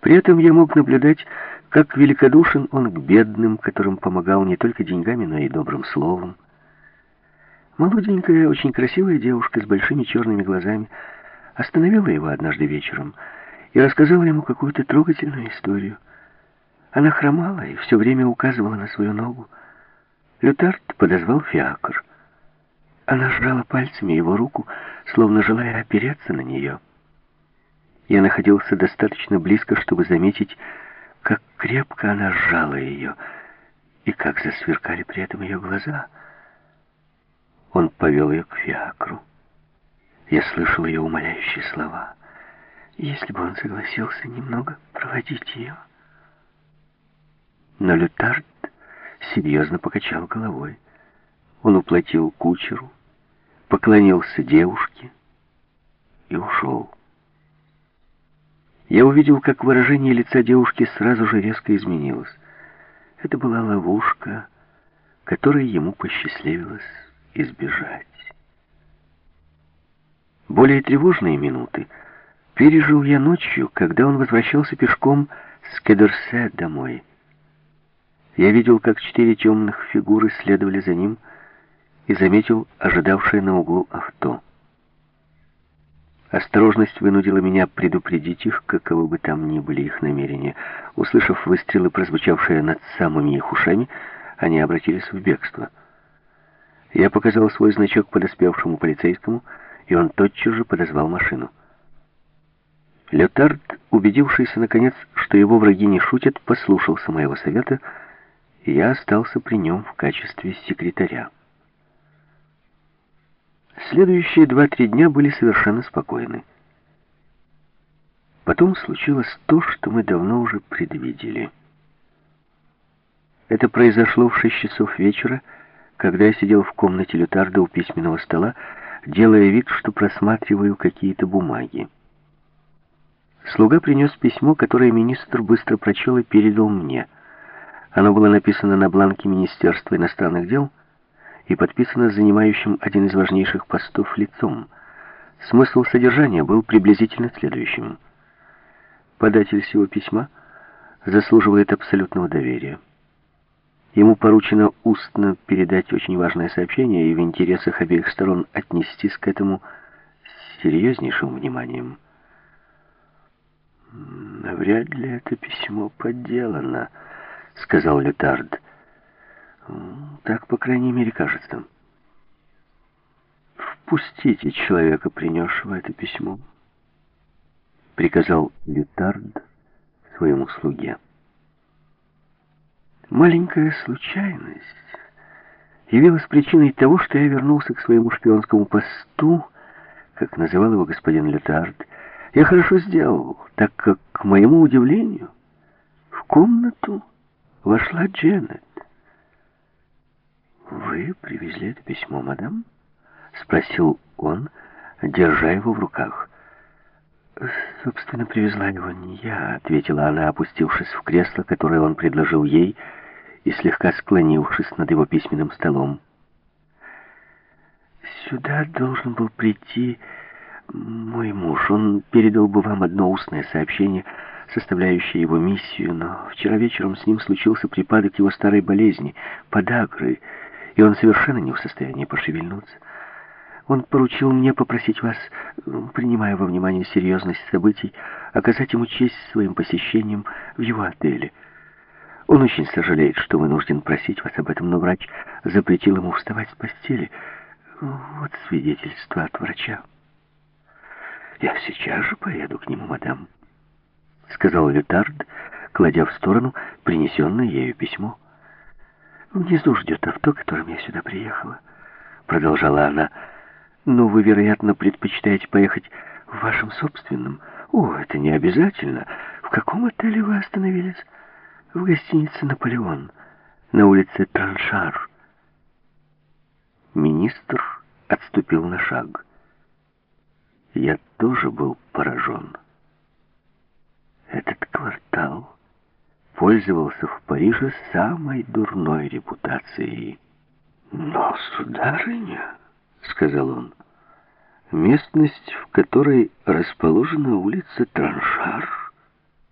При этом я мог наблюдать, как великодушен он к бедным, которым помогал не только деньгами, но и добрым словом. Молоденькая, очень красивая девушка с большими черными глазами остановила его однажды вечером и рассказала ему какую-то трогательную историю. Она хромала и все время указывала на свою ногу. Лютард подозвал фиакр. Она сжала пальцами его руку, словно желая опереться на нее. Я находился достаточно близко, чтобы заметить, как крепко она сжала ее, и как засверкали при этом ее глаза. Он повел ее к фиакру. Я слышал ее умоляющие слова. Если бы он согласился немного проводить ее. Но Лютард серьезно покачал головой. Он уплатил кучеру, поклонился девушке и ушел. Я увидел, как выражение лица девушки сразу же резко изменилось. Это была ловушка, которой ему посчастливилось избежать. Более тревожные минуты пережил я ночью, когда он возвращался пешком с Кедерсе домой. Я видел, как четыре темных фигуры следовали за ним и заметил ожидавшее на углу авто. Осторожность вынудила меня предупредить их, каковы бы там ни были их намерения. Услышав выстрелы, прозвучавшие над самыми их ушами, они обратились в бегство. Я показал свой значок подоспевшему полицейскому, и он тотчас же подозвал машину. Летард, убедившийся наконец, что его враги не шутят, послушался моего совета, и я остался при нем в качестве секретаря. Следующие два-три дня были совершенно спокойны. Потом случилось то, что мы давно уже предвидели. Это произошло в шесть часов вечера, когда я сидел в комнате Лютарда у письменного стола, делая вид, что просматриваю какие-то бумаги. Слуга принес письмо, которое министр быстро прочел и передал мне. Оно было написано на бланке Министерства иностранных дел и подписано занимающим один из важнейших постов лицом. Смысл содержания был приблизительно следующим. Податель всего письма заслуживает абсолютного доверия. Ему поручено устно передать очень важное сообщение и в интересах обеих сторон отнестись к этому с серьезнейшим вниманием. «Вряд ли это письмо подделано», — сказал Летард. Так, по крайней мере, кажется. «Впустите человека, принесшего это письмо», — приказал Лютард своему слуге. Маленькая случайность явилась причиной того, что я вернулся к своему шпионскому посту, как называл его господин Лютард. Я хорошо сделал, так как, к моему удивлению, в комнату вошла Дженнет. «Вы привезли это письмо, мадам?» — спросил он, держа его в руках. «Собственно, привезла его не я», — ответила она, опустившись в кресло, которое он предложил ей, и слегка склонившись над его письменным столом. «Сюда должен был прийти мой муж. Он передал бы вам одно устное сообщение, составляющее его миссию, но вчера вечером с ним случился припадок его старой болезни, подагры, и он совершенно не в состоянии пошевельнуться. Он поручил мне попросить вас, принимая во внимание серьезность событий, оказать ему честь своим посещением в его отеле. Он очень сожалеет, что вынужден просить вас об этом, но врач запретил ему вставать с постели. Вот свидетельство от врача. «Я сейчас же поеду к нему, мадам», — сказал Лютард, кладя в сторону принесенное ею письмо. «Внизу ждет авто, которым я сюда приехала», — продолжала она. «Но вы, вероятно, предпочитаете поехать в вашем собственном. О, это не обязательно. В каком отеле вы остановились?» «В гостинице «Наполеон» на улице Траншар». Министр отступил на шаг. Я тоже был поражен. Этот пользовался в Париже самой дурной репутацией. «Но, сударыня», — сказал он, — «местность, в которой расположена улица Траншар,